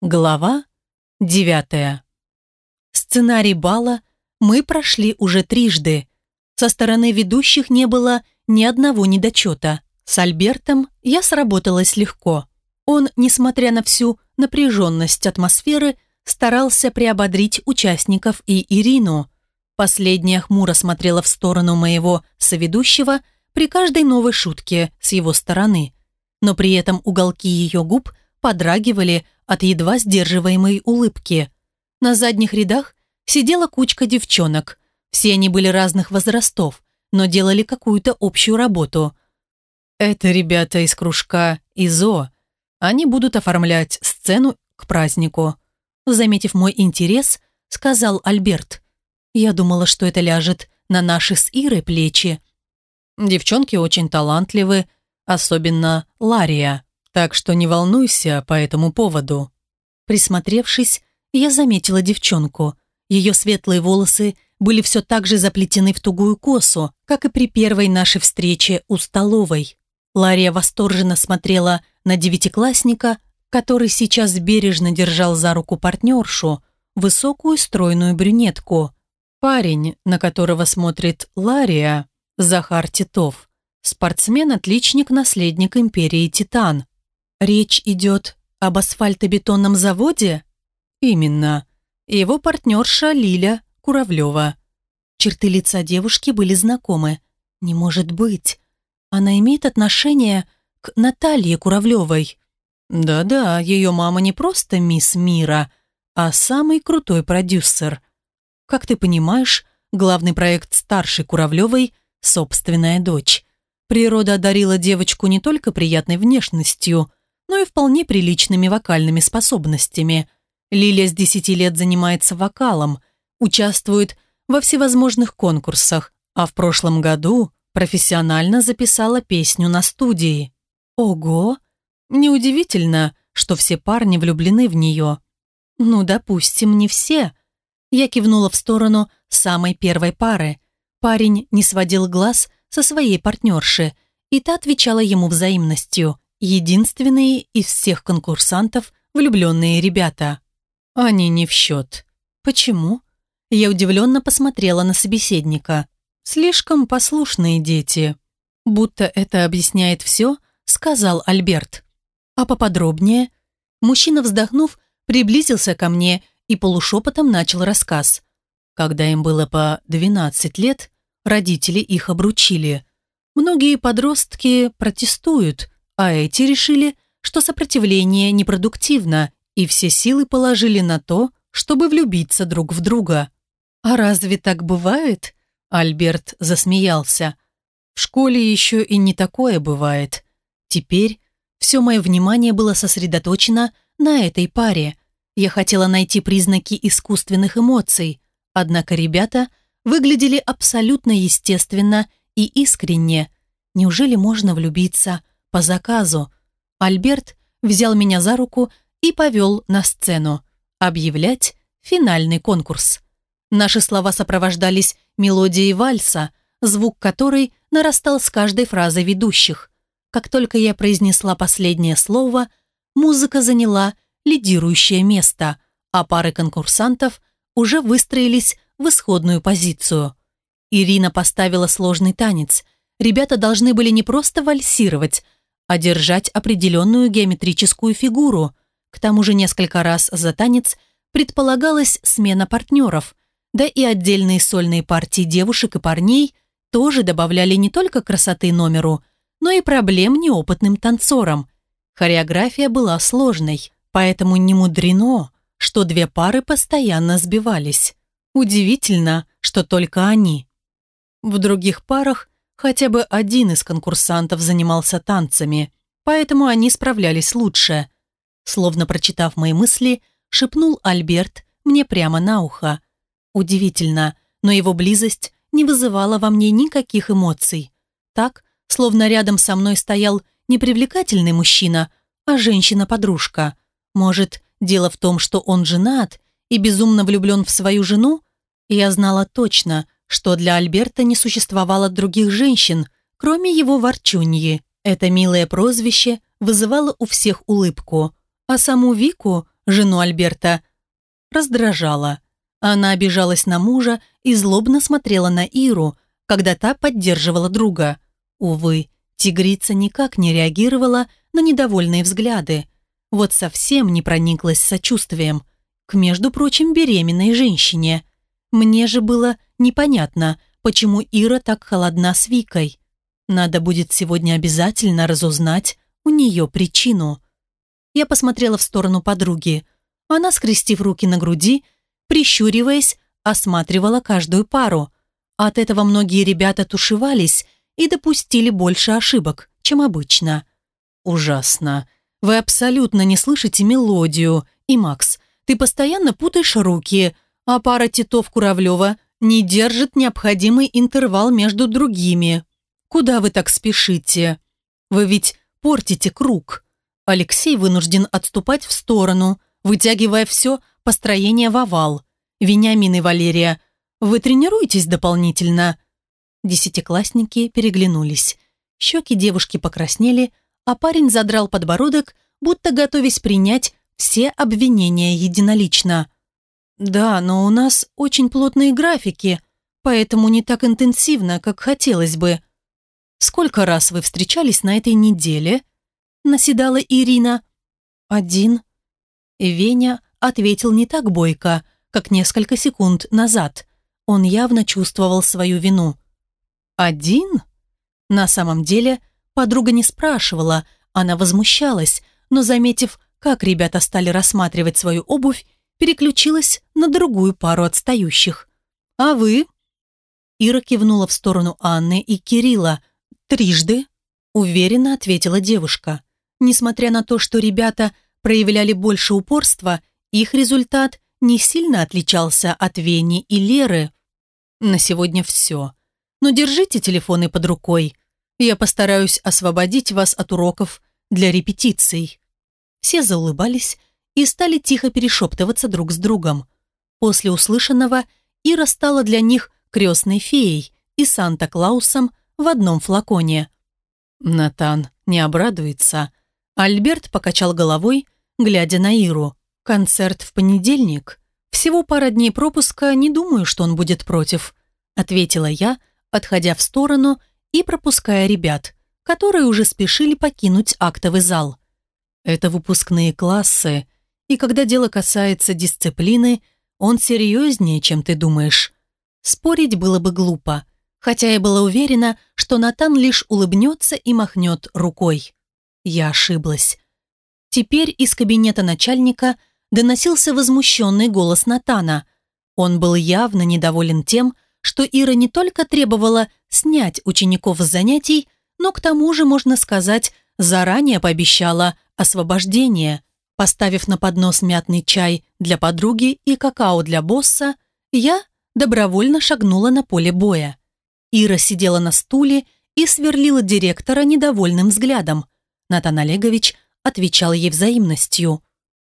Глава девятая. Сценарий бала мы прошли уже трижды. Со стороны ведущих не было ни одного недочета. С Альбертом я сработалась легко. Он, несмотря на всю напряженность атмосферы, старался приободрить участников и Ирину. Последняя хмуро смотрела в сторону моего соведущего при каждой новой шутке с его стороны. Но при этом уголки ее губ подрагивали от едва сдерживаемой улыбки. На задних рядах сидела кучка девчонок. Все они были разных возрастов, но делали какую-то общую работу. Это ребята из кружка ИЗО. Они будут оформлять сцену к празднику. Заметив мой интерес, сказал Альберт. Я думала, что это ляжет на наши с Ирой плечи. Девчонки очень талантливы, особенно Лария. Так что не волнуйся по этому поводу. Присмотревшись, я заметила девчонку. Ее светлые волосы были все так же заплетены в тугую косу, как и при первой нашей встрече у столовой. Лария восторженно смотрела на девятиклассника, который сейчас бережно держал за руку партнершу, высокую стройную брюнетку. Парень, на которого смотрит Лария, Захар Титов. Спортсмен-отличник, наследник империи Титан. Речь идет об асфальтобетонном заводе? Именно. Его партнерша Лиля Куравлева. Черты лица девушки были знакомы. Не может быть. Она имеет отношение к Наталье Куравлевой. Да-да, ее мама не просто мисс Мира, а самый крутой продюсер. Как ты понимаешь, главный проект старшей Куравлевой – собственная дочь. Природа одарила девочку не только приятной внешностью – но и вполне приличными вокальными способностями. Лилия с 10 лет занимается вокалом, участвует во всевозможных конкурсах, а в прошлом году профессионально записала песню на студии. Ого! Неудивительно, что все парни влюблены в нее. Ну, допустим, не все. Я кивнула в сторону самой первой пары. Парень не сводил глаз со своей партнерши, и та отвечала ему взаимностью единственные из всех конкурсантов влюбленные ребята. Они не в счет. Почему? Я удивленно посмотрела на собеседника. Слишком послушные дети. Будто это объясняет все, сказал Альберт. А поподробнее? Мужчина, вздохнув, приблизился ко мне и полушепотом начал рассказ. Когда им было по 12 лет, родители их обручили. Многие подростки протестуют, а эти решили, что сопротивление непродуктивно, и все силы положили на то, чтобы влюбиться друг в друга. «А разве так бывает?» Альберт засмеялся. «В школе еще и не такое бывает. Теперь все мое внимание было сосредоточено на этой паре. Я хотела найти признаки искусственных эмоций, однако ребята выглядели абсолютно естественно и искренне. Неужели можно влюбиться по заказу. Альберт взял меня за руку и повел на сцену. Объявлять финальный конкурс. Наши слова сопровождались мелодией вальса, звук которой нарастал с каждой фразой ведущих. Как только я произнесла последнее слово, музыка заняла лидирующее место, а пары конкурсантов уже выстроились в исходную позицию. Ирина поставила сложный танец. Ребята должны были не просто вальсировать, а держать определенную геометрическую фигуру. К тому же несколько раз за танец предполагалась смена партнеров, да и отдельные сольные партии девушек и парней тоже добавляли не только красоты номеру, но и проблем неопытным танцорам. Хореография была сложной, поэтому не мудрено, что две пары постоянно сбивались. Удивительно, что только они. В других парах Хотя бы один из конкурсантов занимался танцами, поэтому они справлялись лучше. Словно прочитав мои мысли, шепнул Альберт мне прямо на ухо. Удивительно, но его близость не вызывала во мне никаких эмоций. Так, словно рядом со мной стоял не привлекательный мужчина, а женщина-подружка. Может, дело в том, что он женат и безумно влюблен в свою жену? Я знала точно, что для Альберта не существовало других женщин, кроме его ворчуньи. Это милое прозвище вызывало у всех улыбку, а саму Вику жену Альберта, раздражала. Она обижалась на мужа и злобно смотрела на Иру, когда та поддерживала друга. Увы, тигрица никак не реагировала на недовольные взгляды. Вот совсем не прониклась сочувствием к, между прочим, беременной женщине. Мне же было непонятно, почему Ира так холодна с Викой. Надо будет сегодня обязательно разузнать у нее причину. Я посмотрела в сторону подруги. Она, скрестив руки на груди, прищуриваясь, осматривала каждую пару. От этого многие ребята тушевались и допустили больше ошибок, чем обычно. Ужасно. Вы абсолютно не слышите мелодию. И, Макс, ты постоянно путаешь руки, а пара Титов Куравлева не держит необходимый интервал между другими. Куда вы так спешите? Вы ведь портите круг. Алексей вынужден отступать в сторону, вытягивая все построение в овал. Вениамин и Валерия, вы тренируетесь дополнительно?» Десятиклассники переглянулись. Щеки девушки покраснели, а парень задрал подбородок, будто готовясь принять все обвинения единолично. «Да, но у нас очень плотные графики, поэтому не так интенсивно, как хотелось бы». «Сколько раз вы встречались на этой неделе?» наседала Ирина. «Один». Веня ответил не так бойко, как несколько секунд назад. Он явно чувствовал свою вину. «Один?» На самом деле подруга не спрашивала, она возмущалась, но, заметив, как ребята стали рассматривать свою обувь, переключилась на другую пару отстающих. «А вы?» Ира кивнула в сторону Анны и Кирилла. «Трижды?» – уверенно ответила девушка. Несмотря на то, что ребята проявляли больше упорства, их результат не сильно отличался от Вени и Леры. На сегодня все. Но держите телефоны под рукой. Я постараюсь освободить вас от уроков для репетиций. Все заулыбались и стали тихо перешептываться друг с другом. После услышанного Ира стала для них крестной феей и Санта-Клаусом в одном флаконе. Натан не обрадуется. Альберт покачал головой, глядя на Иру. «Концерт в понедельник. Всего пара дней пропуска, не думаю, что он будет против», ответила я, отходя в сторону и пропуская ребят, которые уже спешили покинуть актовый зал. Это выпускные классы, и когда дело касается дисциплины, он серьезнее, чем ты думаешь. Спорить было бы глупо, хотя я была уверена, что Натан лишь улыбнется и махнет рукой. Я ошиблась. Теперь из кабинета начальника доносился возмущенный голос Натана. Он был явно недоволен тем, что Ира не только требовала снять учеников с занятий, но к тому же, можно сказать, заранее пообещала освобождение. Поставив на поднос мятный чай для подруги и какао для босса, я добровольно шагнула на поле боя. Ира сидела на стуле и сверлила директора недовольным взглядом. Натан Олегович отвечал ей взаимностью.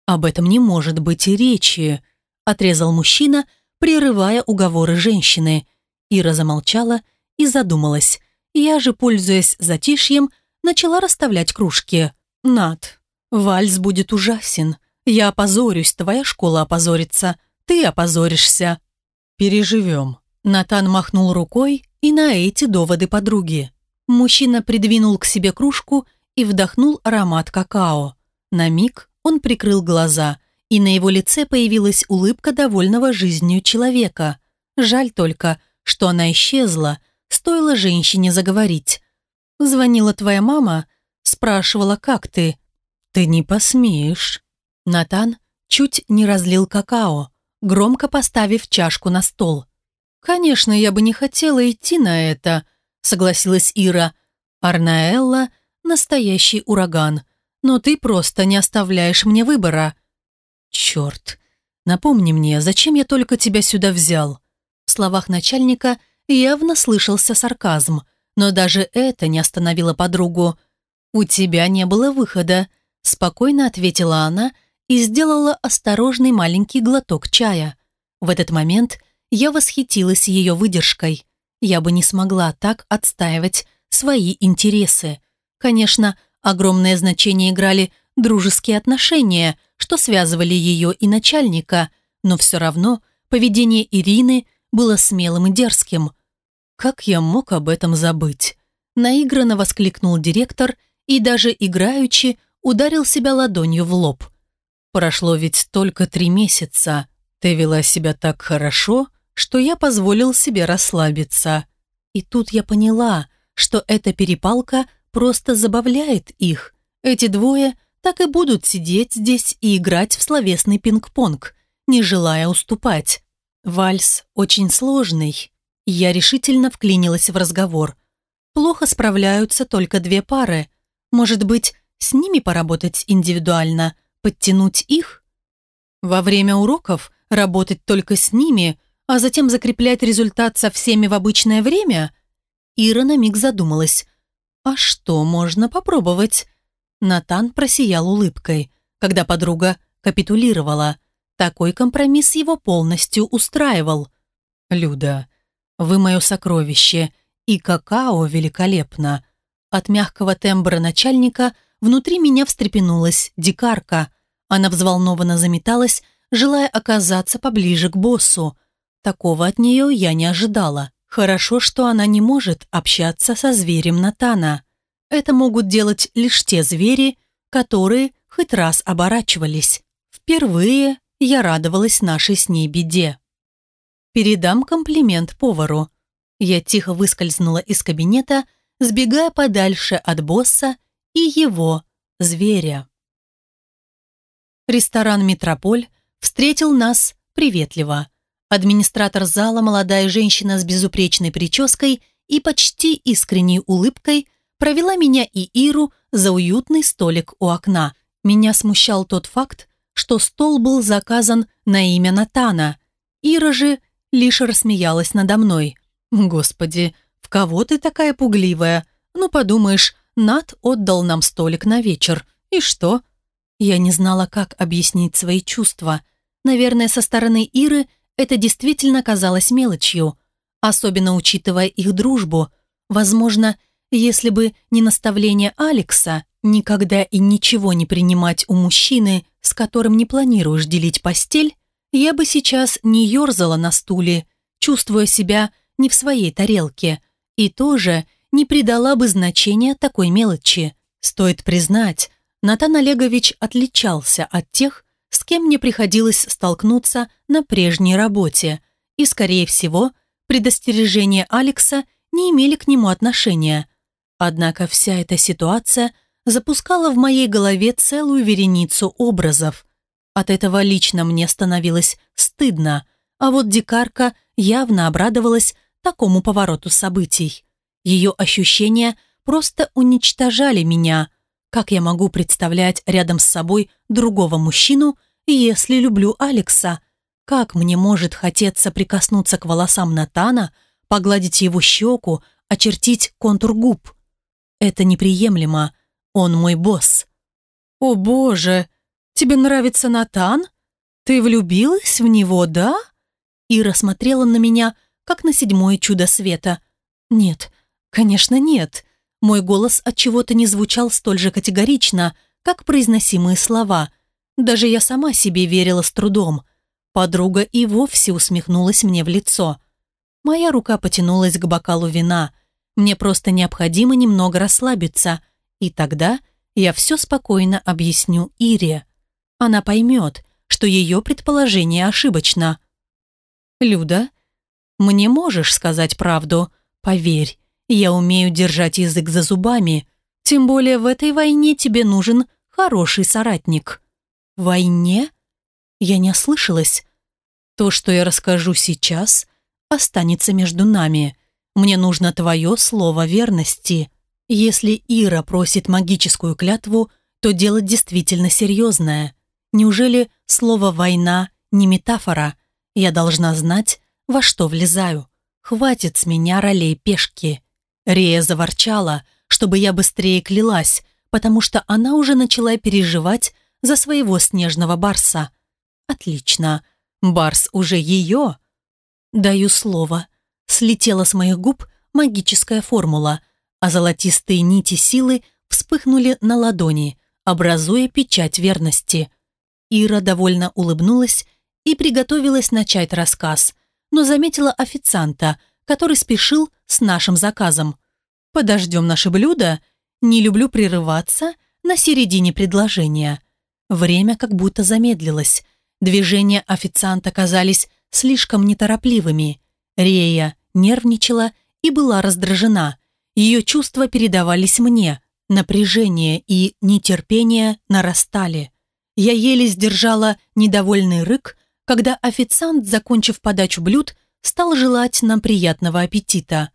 «Об этом не может быть и речи», – отрезал мужчина, прерывая уговоры женщины. Ира замолчала и задумалась. Я же, пользуясь затишьем, начала расставлять кружки. «Над, вальс будет ужасен. Я опозорюсь, твоя школа опозорится. Ты опозоришься». «Переживем». Натан махнул рукой и на эти доводы подруги. Мужчина придвинул к себе кружку и вдохнул аромат какао. На миг он прикрыл глаза, и на его лице появилась улыбка довольного жизнью человека. Жаль только, что она исчезла, стоило женщине заговорить. «Звонила твоя мама?» Спрашивала, как ты? «Ты не посмеешь». Натан чуть не разлил какао, громко поставив чашку на стол. «Конечно, я бы не хотела идти на это», согласилась Ира. Арнаэлла – настоящий ураган – но ты просто не оставляешь мне выбора». «Черт! Напомни мне, зачем я только тебя сюда взял?» В словах начальника явно слышался сарказм, но даже это не остановило подругу. «У тебя не было выхода», – спокойно ответила она и сделала осторожный маленький глоток чая. В этот момент я восхитилась ее выдержкой. Я бы не смогла так отстаивать свои интересы. Конечно, Огромное значение играли дружеские отношения, что связывали ее и начальника, но все равно поведение Ирины было смелым и дерзким. «Как я мог об этом забыть?» Наигранно воскликнул директор и даже играючи ударил себя ладонью в лоб. «Прошло ведь только три месяца. Ты вела себя так хорошо, что я позволил себе расслабиться. И тут я поняла, что эта перепалка просто забавляет их. Эти двое так и будут сидеть здесь и играть в словесный пинг-понг, не желая уступать. Вальс очень сложный. Я решительно вклинилась в разговор. Плохо справляются только две пары. Может быть, с ними поработать индивидуально, подтянуть их? Во время уроков работать только с ними, а затем закреплять результат со всеми в обычное время? Ира на миг задумалась. А что можно попробовать? Натан просиял улыбкой, когда подруга капитулировала. Такой компромисс его полностью устраивал. «Люда, вы мое сокровище, и какао великолепно». От мягкого тембра начальника внутри меня встрепенулась дикарка. Она взволнованно заметалась, желая оказаться поближе к боссу. Такого от нее я не ожидала. Хорошо, что она не может общаться со зверем Натана. Это могут делать лишь те звери, которые хоть раз оборачивались. Впервые я радовалась нашей с ней беде. Передам комплимент повару. Я тихо выскользнула из кабинета, сбегая подальше от босса и его, зверя. Ресторан «Метрополь» встретил нас приветливо. Администратор зала, молодая женщина с безупречной прической и почти искренней улыбкой, провела меня и Иру за уютный столик у окна. Меня смущал тот факт, что стол был заказан на имя Натана. Ира же лишь рассмеялась надо мной. «Господи, в кого ты такая пугливая? Ну, подумаешь, Нат отдал нам столик на вечер. И что?» Я не знала, как объяснить свои чувства. Наверное, со стороны Иры это действительно казалось мелочью, особенно учитывая их дружбу. Возможно, если бы не наставление Алекса, никогда и ничего не принимать у мужчины, с которым не планируешь делить постель, я бы сейчас не ерзала на стуле, чувствуя себя не в своей тарелке, и тоже не придала бы значения такой мелочи. Стоит признать, Натан Олегович отличался от тех, с кем мне приходилось столкнуться на прежней работе, и, скорее всего, предостережения Алекса не имели к нему отношения – Однако вся эта ситуация запускала в моей голове целую вереницу образов. От этого лично мне становилось стыдно, а вот дикарка явно обрадовалась такому повороту событий. Ее ощущения просто уничтожали меня. Как я могу представлять рядом с собой другого мужчину, если люблю Алекса? Как мне может хотеться прикоснуться к волосам Натана, погладить его щеку, очертить контур губ? Это неприемлемо. Он мой босс. О боже, тебе нравится Натан? Ты влюбилась в него, да? Ира смотрела на меня, как на седьмое чудо света. Нет, конечно, нет. Мой голос от чего-то не звучал столь же категорично, как произносимые слова. Даже я сама себе верила с трудом. Подруга и вовсе усмехнулась мне в лицо. Моя рука потянулась к бокалу вина – мне просто необходимо немного расслабиться, и тогда я все спокойно объясню Ире. Она поймет, что ее предположение ошибочно. «Люда, мне можешь сказать правду? Поверь, я умею держать язык за зубами, тем более в этой войне тебе нужен хороший соратник». «Войне?» Я не ослышалась. То, что я расскажу сейчас, останется между нами. Мне нужно твое слово верности. Если Ира просит магическую клятву, то дело действительно серьезное. Неужели слово «война» не метафора? Я должна знать, во что влезаю. Хватит с меня ролей пешки. Рея заворчала, чтобы я быстрее клялась, потому что она уже начала переживать за своего снежного барса. Отлично. Барс уже ее. Даю слово слетела с моих губ магическая формула, а золотистые нити силы вспыхнули на ладони, образуя печать верности. Ира довольно улыбнулась и приготовилась начать рассказ, но заметила официанта, который спешил с нашим заказом. «Подождем наше блюдо. Не люблю прерываться на середине предложения». Время как будто замедлилось. Движения официанта казались слишком неторопливыми. Рея нервничала и была раздражена. Ее чувства передавались мне. Напряжение и нетерпение нарастали. Я еле сдержала недовольный рык, когда официант, закончив подачу блюд, стал желать нам приятного аппетита.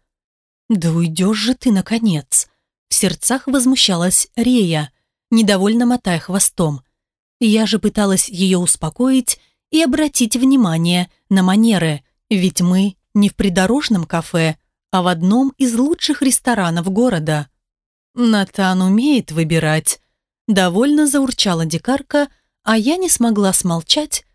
«Да уйдешь же ты, наконец!» В сердцах возмущалась Рея, недовольно мотая хвостом. Я же пыталась ее успокоить и обратить внимание на манеры, ведь мы не в придорожном кафе, а в одном из лучших ресторанов города. Натан умеет выбирать. Довольно заурчала дикарка, а я не смогла смолчать,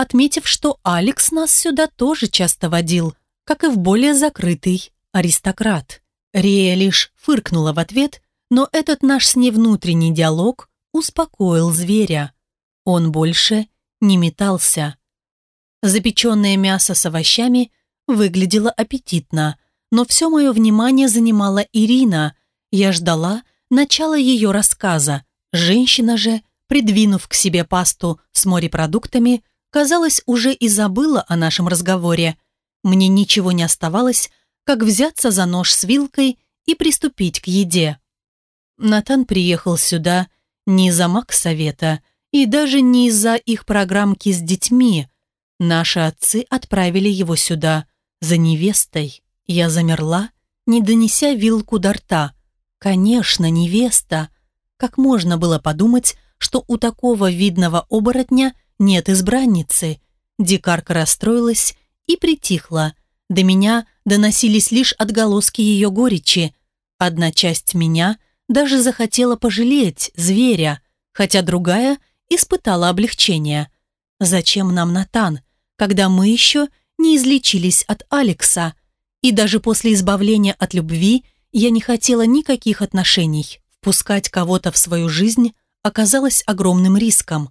отметив, что Алекс нас сюда тоже часто водил, как и в более закрытый аристократ. Рея лишь фыркнула в ответ, но этот наш с ней внутренний диалог успокоил зверя. Он больше не метался. Запеченное мясо с овощами выглядело аппетитно, но все мое внимание занимала Ирина. Я ждала начала ее рассказа. Женщина же, придвинув к себе пасту с морепродуктами, казалось, уже и забыла о нашем разговоре. Мне ничего не оставалось, как взяться за нож с вилкой и приступить к еде. Натан приехал сюда не из-за Максовета и даже не из-за их программки с детьми. Наши отцы отправили его сюда за невестой. Я замерла, не донеся вилку до рта. Конечно, невеста. Как можно было подумать, что у такого видного оборотня нет избранницы? Дикарка расстроилась и притихла. До меня доносились лишь отголоски ее горечи. Одна часть меня даже захотела пожалеть зверя, хотя другая испытала облегчение. Зачем нам Натан, когда мы еще не излечились от Алекса? И даже после избавления от любви я не хотела никаких отношений. Впускать кого-то в свою жизнь оказалось огромным риском.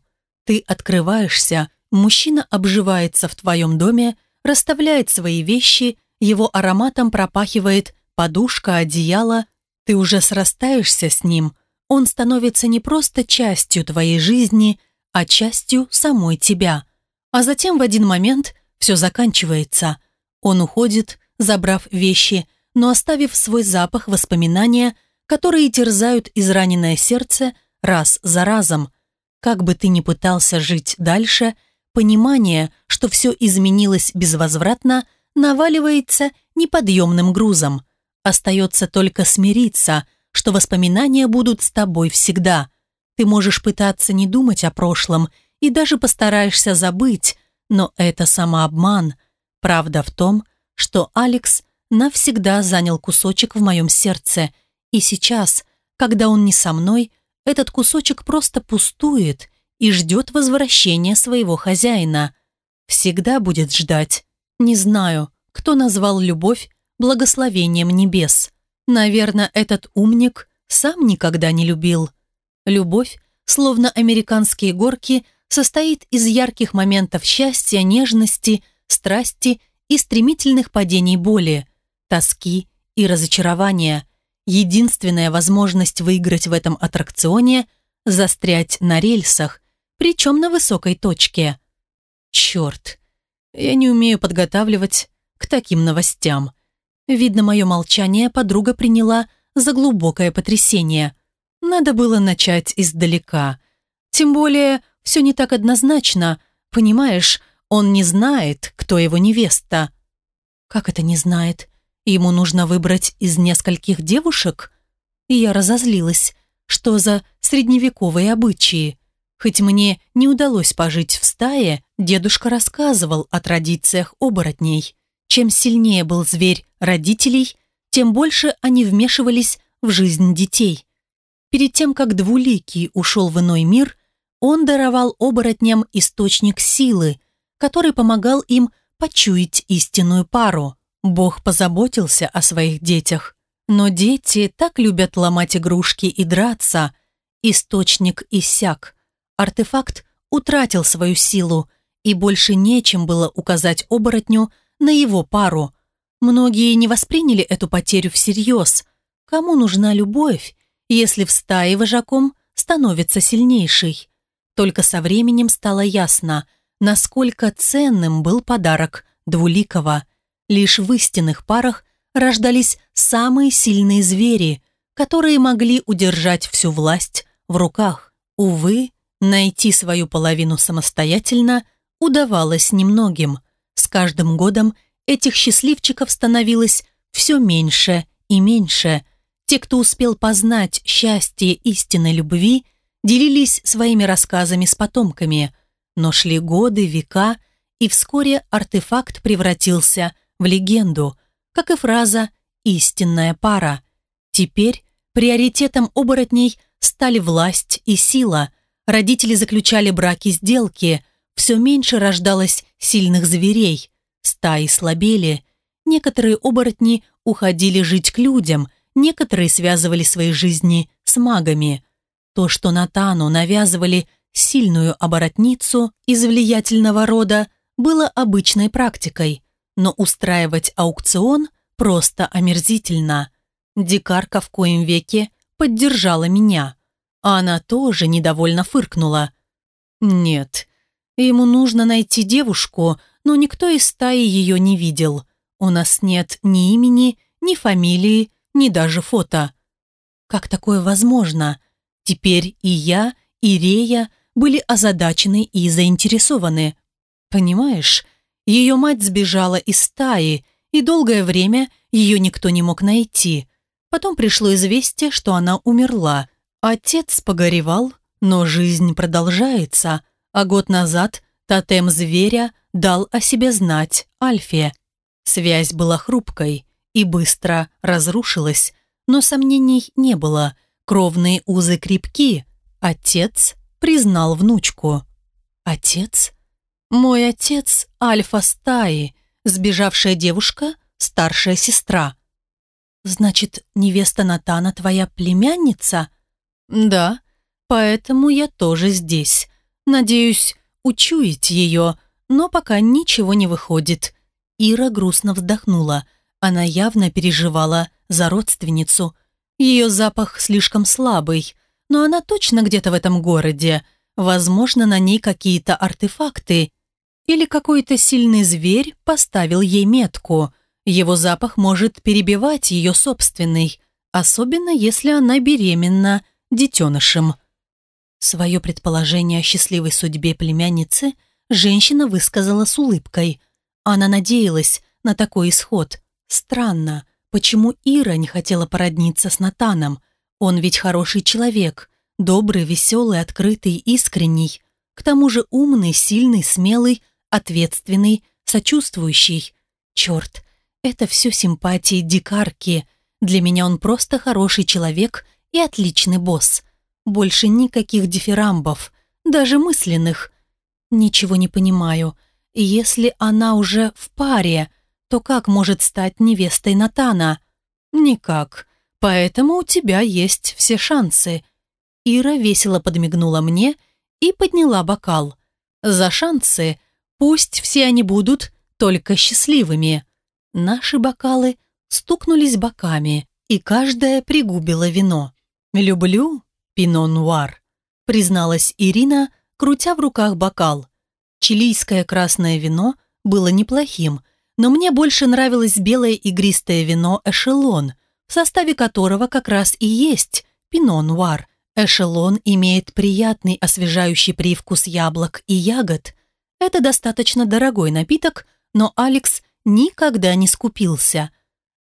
Ты открываешься, мужчина обживается в твоем доме, расставляет свои вещи, его ароматом пропахивает подушка, одеяло, ты уже срастаешься с ним, он становится не просто частью твоей жизни, а частью самой тебя. А затем в один момент все заканчивается. Он уходит, забрав вещи, но оставив свой запах воспоминания, которые терзают израненное сердце раз за разом. Как бы ты ни пытался жить дальше, понимание, что все изменилось безвозвратно, наваливается неподъемным грузом. Остается только смириться, что воспоминания будут с тобой всегда. Ты можешь пытаться не думать о прошлом и даже постараешься забыть, но это самообман. Правда в том, что Алекс навсегда занял кусочек в моем сердце, и сейчас, когда он не со мной, этот кусочек просто пустует и ждет возвращения своего хозяина. Всегда будет ждать. Не знаю, кто назвал любовь благословением небес. Наверное, этот умник сам никогда не любил. Любовь, словно американские горки, состоит из ярких моментов счастья, нежности, страсти и стремительных падений боли, тоски и разочарования. Единственная возможность выиграть в этом аттракционе – застрять на рельсах, причем на высокой точке. Черт, я не умею подготавливать к таким новостям. Видно, мое молчание подруга приняла за глубокое потрясение. Надо было начать издалека. Тем более, все не так однозначно. Понимаешь, он не знает, кто его невеста. Как это не знает? Ему нужно выбрать из нескольких девушек? И я разозлилась. Что за средневековые обычаи? Хоть мне не удалось пожить в стае, дедушка рассказывал о традициях оборотней. Чем сильнее был зверь родителей, тем больше они вмешивались в жизнь детей. Перед тем, как Двуликий ушел в иной мир, он даровал оборотням источник силы, который помогал им почуять истинную пару. Бог позаботился о своих детях. Но дети так любят ломать игрушки и драться. Источник иссяк. Артефакт утратил свою силу, и больше нечем было указать оборотню на его пару. Многие не восприняли эту потерю всерьез. Кому нужна любовь, если в стае вожаком становится сильнейший? Только со временем стало ясно, насколько ценным был подарок Двуликова. Лишь в истинных парах рождались самые сильные звери, которые могли удержать всю власть в руках. Увы, найти свою половину самостоятельно удавалось немногим. С каждым годом этих счастливчиков становилось все меньше и меньше. Те, кто успел познать счастье истинной любви, делились своими рассказами с потомками. Но шли годы, века, и вскоре артефакт превратился в легенду, как и фраза «истинная пара». Теперь приоритетом оборотней стали власть и сила. Родители заключали браки-сделки, все меньше рождалось сильных зверей, стаи слабели. Некоторые оборотни уходили жить к людям, некоторые связывали свои жизни с магами. То, что Натану навязывали сильную оборотницу из влиятельного рода, было обычной практикой, но устраивать аукцион просто омерзительно. Дикарка в коем веке поддержала меня, а она тоже недовольно фыркнула. «Нет, ему нужно найти девушку, но никто из стаи ее не видел. У нас нет ни имени, ни фамилии, ни даже фото». «Как такое возможно?» Теперь и я, и Рея были озадачены и заинтересованы. Понимаешь, ее мать сбежала из стаи, и долгое время ее никто не мог найти. Потом пришло известие, что она умерла. Отец погоревал, но жизнь продолжается, а год назад тотем зверя дал о себе знать Альфе. Связь была хрупкой и быстро разрушилась, но сомнений не было. Кровные узы крепки. Отец признал внучку. Отец? Мой отец – альфа стаи, сбежавшая девушка – старшая сестра. Значит, невеста Натана твоя племянница? Да, поэтому я тоже здесь. Надеюсь, учуять ее, но пока ничего не выходит. Ира грустно вздохнула. Она явно переживала за родственницу. Ее запах слишком слабый, но она точно где-то в этом городе. Возможно, на ней какие-то артефакты, или какой-то сильный зверь поставил ей метку. Его запах может перебивать ее собственный, особенно если она беременна детенышем. Свое предположение о счастливой судьбе племянницы женщина высказала с улыбкой. Она надеялась на такой исход. Странно, почему Ира не хотела породниться с Натаном. Он ведь хороший человек, добрый, веселый, открытый, искренний. К тому же умный, сильный, смелый, ответственный, сочувствующий. Черт, это все симпатии дикарки. Для меня он просто хороший человек и отличный босс. Больше никаких дифирамбов, даже мысленных. Ничего не понимаю. Если она уже в паре, то как может стать невестой Натана? Никак. Поэтому у тебя есть все шансы. Ира весело подмигнула мне и подняла бокал. За шансы Пусть все они будут только счастливыми. Наши бокалы стукнулись боками, и каждая пригубила вино. «Люблю пино-нуар», призналась Ирина, крутя в руках бокал. Чилийское красное вино было неплохим, но мне больше нравилось белое игристое вино «Эшелон», в составе которого как раз и есть пино-нуар. Эшелон имеет приятный освежающий привкус яблок и ягод, это достаточно дорогой напиток, но Алекс никогда не скупился.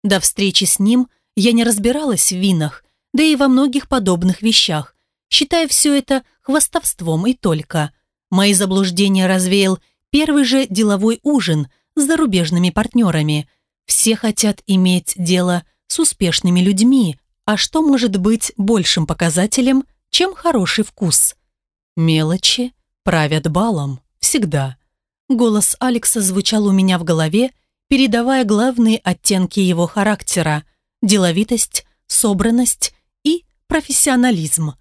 До встречи с ним я не разбиралась в винах, да и во многих подобных вещах, считая все это хвастовством и только. Мои заблуждения развеял первый же деловой ужин с зарубежными партнерами. Все хотят иметь дело с успешными людьми, а что может быть большим показателем, чем хороший вкус? Мелочи правят балом. Всегда. Голос Алекса звучал у меня в голове, передавая главные оттенки его характера – деловитость, собранность и профессионализм.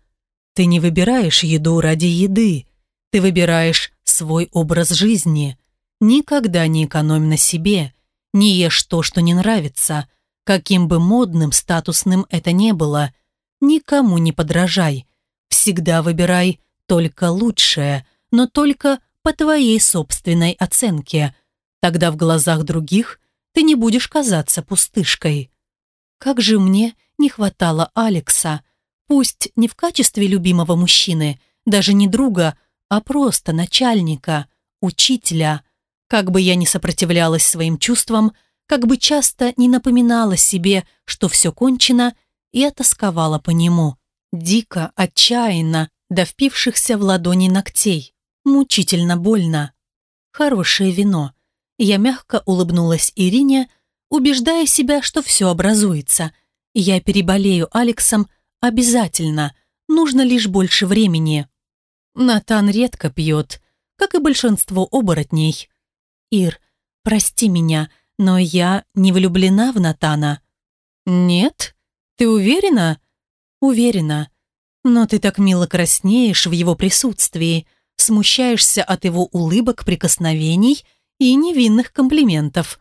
Ты не выбираешь еду ради еды. Ты выбираешь свой образ жизни. Никогда не экономь на себе. Не ешь то, что не нравится. Каким бы модным, статусным это не было. Никому не подражай. Всегда выбирай только лучшее, но только по твоей собственной оценке. Тогда в глазах других ты не будешь казаться пустышкой. Как же мне не хватало Алекса. Пусть не в качестве любимого мужчины, даже не друга, а просто начальника, учителя. Как бы я ни сопротивлялась своим чувствам, как бы часто не напоминала себе, что все кончено, я тосковала по нему. Дико, отчаянно, до впившихся в ладони ногтей. Мучительно больно. Хорошее вино. Я мягко улыбнулась Ирине, убеждая себя, что все образуется. Я переболею Алексом обязательно, нужно лишь больше времени. Натан редко пьет, как и большинство оборотней. Ир, прости меня, но я не влюблена в Натана. Нет? Ты уверена? Уверена. Но ты так мило краснеешь в его присутствии, смущаешься от его улыбок, прикосновений и невинных комплиментов.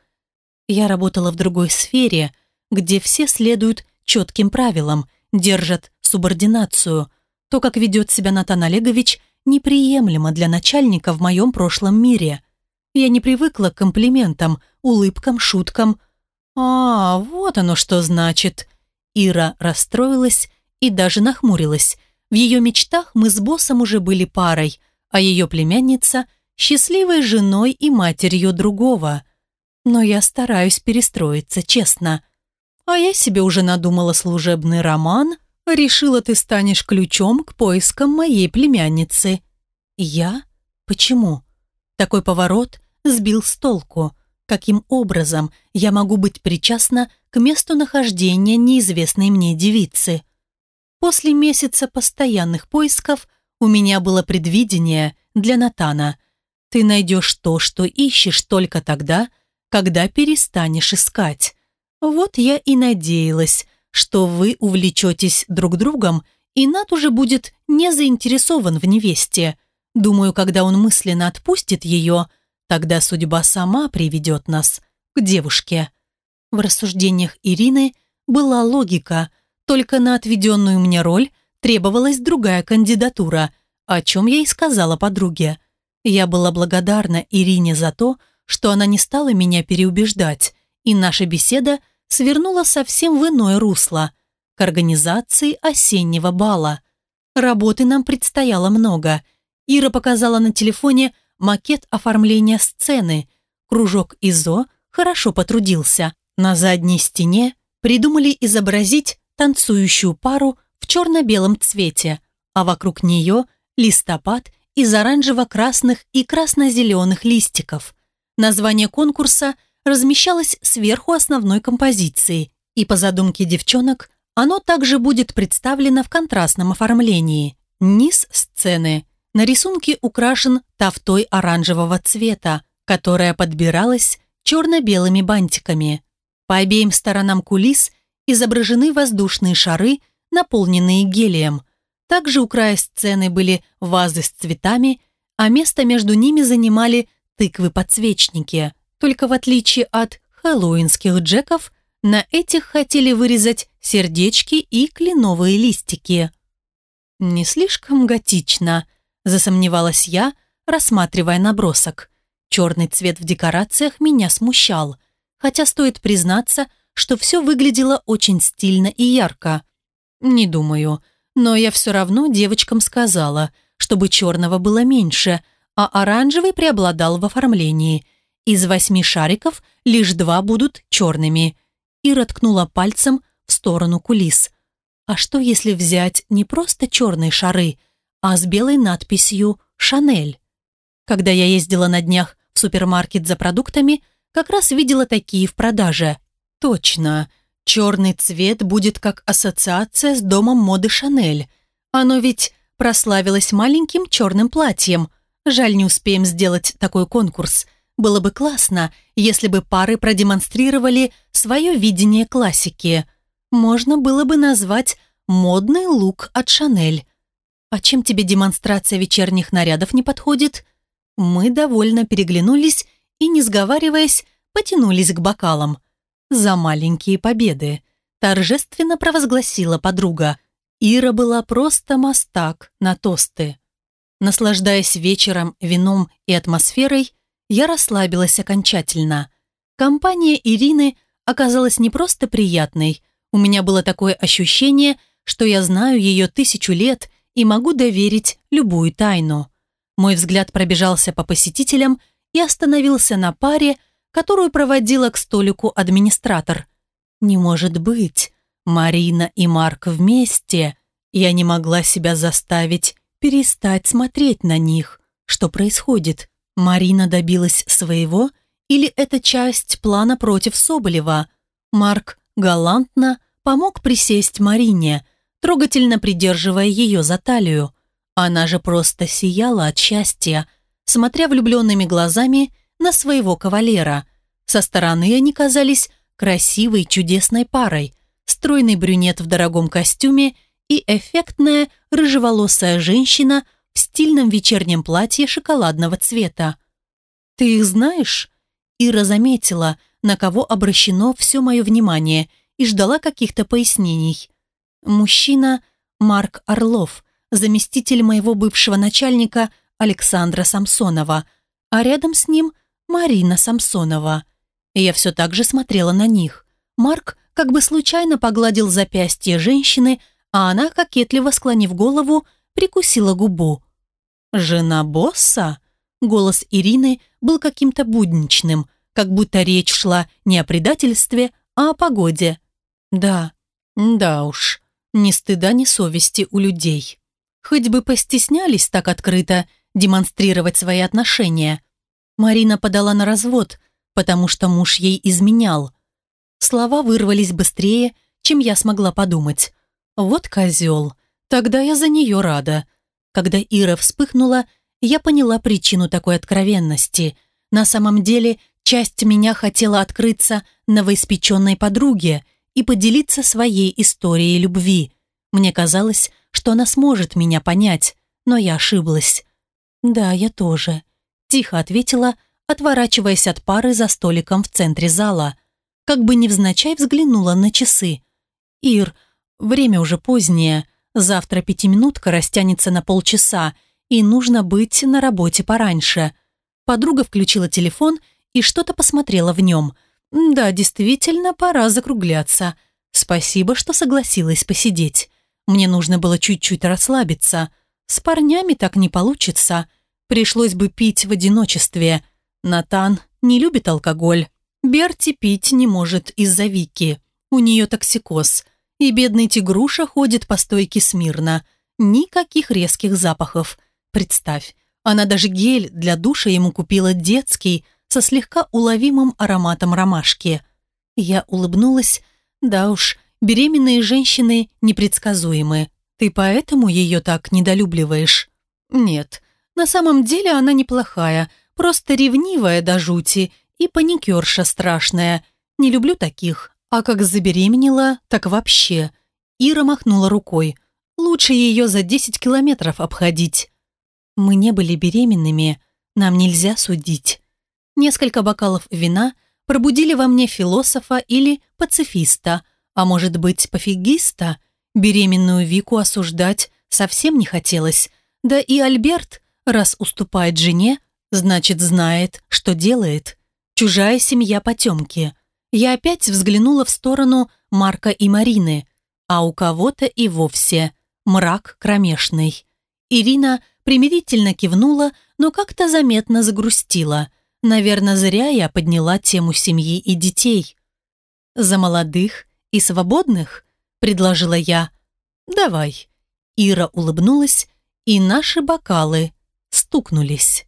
Я работала в другой сфере, где все следуют четким правилам, держат субординацию. То, как ведет себя Натан Олегович, неприемлемо для начальника в моем прошлом мире. Я не привыкла к комплиментам, улыбкам, шуткам. «А, вот оно что значит!» Ира расстроилась и даже нахмурилась. В ее мечтах мы с боссом уже были парой, а ее племянница – счастливой женой и матерью другого. Но я стараюсь перестроиться, честно. А я себе уже надумала служебный роман, решила, ты станешь ключом к поискам моей племянницы. Я? Почему? Такой поворот сбил с толку. Каким образом я могу быть причастна к месту нахождения неизвестной мне девицы? После месяца постоянных поисков у меня было предвидение для Натана. Ты найдешь то, что ищешь только тогда, когда перестанешь искать. Вот я и надеялась, что вы увлечетесь друг другом, и Нат уже будет не заинтересован в невесте. Думаю, когда он мысленно отпустит ее, тогда судьба сама приведет нас к девушке. В рассуждениях Ирины была логика – только на отведенную мне роль требовалась другая кандидатура, о чем я и сказала подруге. Я была благодарна Ирине за то, что она не стала меня переубеждать, и наша беседа свернула совсем в иное русло, к организации осеннего бала. Работы нам предстояло много. Ира показала на телефоне макет оформления сцены. Кружок ИЗО хорошо потрудился. На задней стене придумали изобразить танцующую пару в черно-белом цвете, а вокруг нее листопад из оранжево-красных и красно-зеленых листиков. Название конкурса размещалось сверху основной композиции, и по задумке девчонок оно также будет представлено в контрастном оформлении. Низ сцены на рисунке украшен тафтой оранжевого цвета, которая подбиралась черно-белыми бантиками. По обеим сторонам кулис изображены воздушные шары, наполненные гелием. Также у края сцены были вазы с цветами, а место между ними занимали тыквы-подсвечники. Только в отличие от хэллоуинских джеков, на этих хотели вырезать сердечки и кленовые листики. «Не слишком готично», – засомневалась я, рассматривая набросок. Черный цвет в декорациях меня смущал, хотя, стоит признаться, что все выглядело очень стильно и ярко. Не думаю, но я все равно девочкам сказала, чтобы черного было меньше, а оранжевый преобладал в оформлении. Из восьми шариков лишь два будут черными. И ткнула пальцем в сторону кулис. А что если взять не просто черные шары, а с белой надписью «Шанель»? Когда я ездила на днях в супермаркет за продуктами, как раз видела такие в продаже. Точно. Черный цвет будет как ассоциация с домом моды Шанель. Оно ведь прославилось маленьким черным платьем. Жаль, не успеем сделать такой конкурс. Было бы классно, если бы пары продемонстрировали свое видение классики. Можно было бы назвать «модный лук от Шанель». «А чем тебе демонстрация вечерних нарядов не подходит?» Мы довольно переглянулись и, не сговариваясь, потянулись к бокалам. «За маленькие победы», – торжественно провозгласила подруга. Ира была просто мастак на тосты. Наслаждаясь вечером, вином и атмосферой, я расслабилась окончательно. Компания Ирины оказалась не просто приятной, у меня было такое ощущение, что я знаю ее тысячу лет и могу доверить любую тайну. Мой взгляд пробежался по посетителям и остановился на паре, которую проводила к столику администратор. «Не может быть! Марина и Марк вместе!» Я не могла себя заставить перестать смотреть на них. Что происходит? Марина добилась своего или это часть плана против Соболева? Марк галантно помог присесть Марине, трогательно придерживая ее за талию. Она же просто сияла от счастья, смотря влюбленными глазами на своего кавалера. Со стороны они казались красивой, чудесной парой. Стройный брюнет в дорогом костюме и эффектная рыжеволосая женщина в стильном вечернем платье шоколадного цвета. «Ты их знаешь?» Ира заметила, на кого обращено все мое внимание, и ждала каких-то пояснений. Мужчина Марк Орлов, заместитель моего бывшего начальника Александра Самсонова, а рядом с ним Марина Самсонова. Я все так же смотрела на них. Марк как бы случайно погладил запястье женщины, а она, кокетливо склонив голову, прикусила губу. «Жена босса?» Голос Ирины был каким-то будничным, как будто речь шла не о предательстве, а о погоде. «Да, да уж, ни стыда, ни совести у людей. Хоть бы постеснялись так открыто демонстрировать свои отношения. Марина подала на развод, потому что муж ей изменял. Слова вырвались быстрее, чем я смогла подумать. Вот козел, тогда я за нее рада. Когда Ира вспыхнула, я поняла причину такой откровенности. На самом деле, часть меня хотела открыться новоиспеченной подруге и поделиться своей историей любви. Мне казалось, что она сможет меня понять, но я ошиблась. «Да, я тоже», – тихо ответила, отворачиваясь от пары за столиком в центре зала. Как бы невзначай взглянула на часы. «Ир, время уже позднее, завтра пятиминутка растянется на полчаса, и нужно быть на работе пораньше». Подруга включила телефон и что-то посмотрела в нем. «Да, действительно, пора закругляться. Спасибо, что согласилась посидеть. Мне нужно было чуть-чуть расслабиться. С парнями так не получится. Пришлось бы пить в одиночестве. Натан не любит алкоголь. Берти пить не может из-за Вики. У нее токсикоз. И бедный тигруша ходит по стойке смирно. Никаких резких запахов. Представь, она даже гель для душа ему купила детский, со слегка уловимым ароматом ромашки. Я улыбнулась. Да уж, Беременные женщины непредсказуемы. Ты поэтому ее так недолюбливаешь? Нет, на самом деле она неплохая, просто ревнивая до жути и паникерша страшная. Не люблю таких. А как забеременела, так вообще. Ира махнула рукой. Лучше ее за 10 километров обходить. Мы не были беременными, нам нельзя судить. Несколько бокалов вина пробудили во мне философа или пацифиста – а может быть, пофигиста? Беременную Вику осуждать совсем не хотелось. Да и Альберт, раз уступает жене, значит, знает, что делает. Чужая семья потемки. Я опять взглянула в сторону Марка и Марины, а у кого-то и вовсе мрак кромешный. Ирина примирительно кивнула, но как-то заметно загрустила. Наверное, зря я подняла тему семьи и детей. За молодых и свободных?» – предложила я. «Давай». Ира улыбнулась, и наши бокалы стукнулись.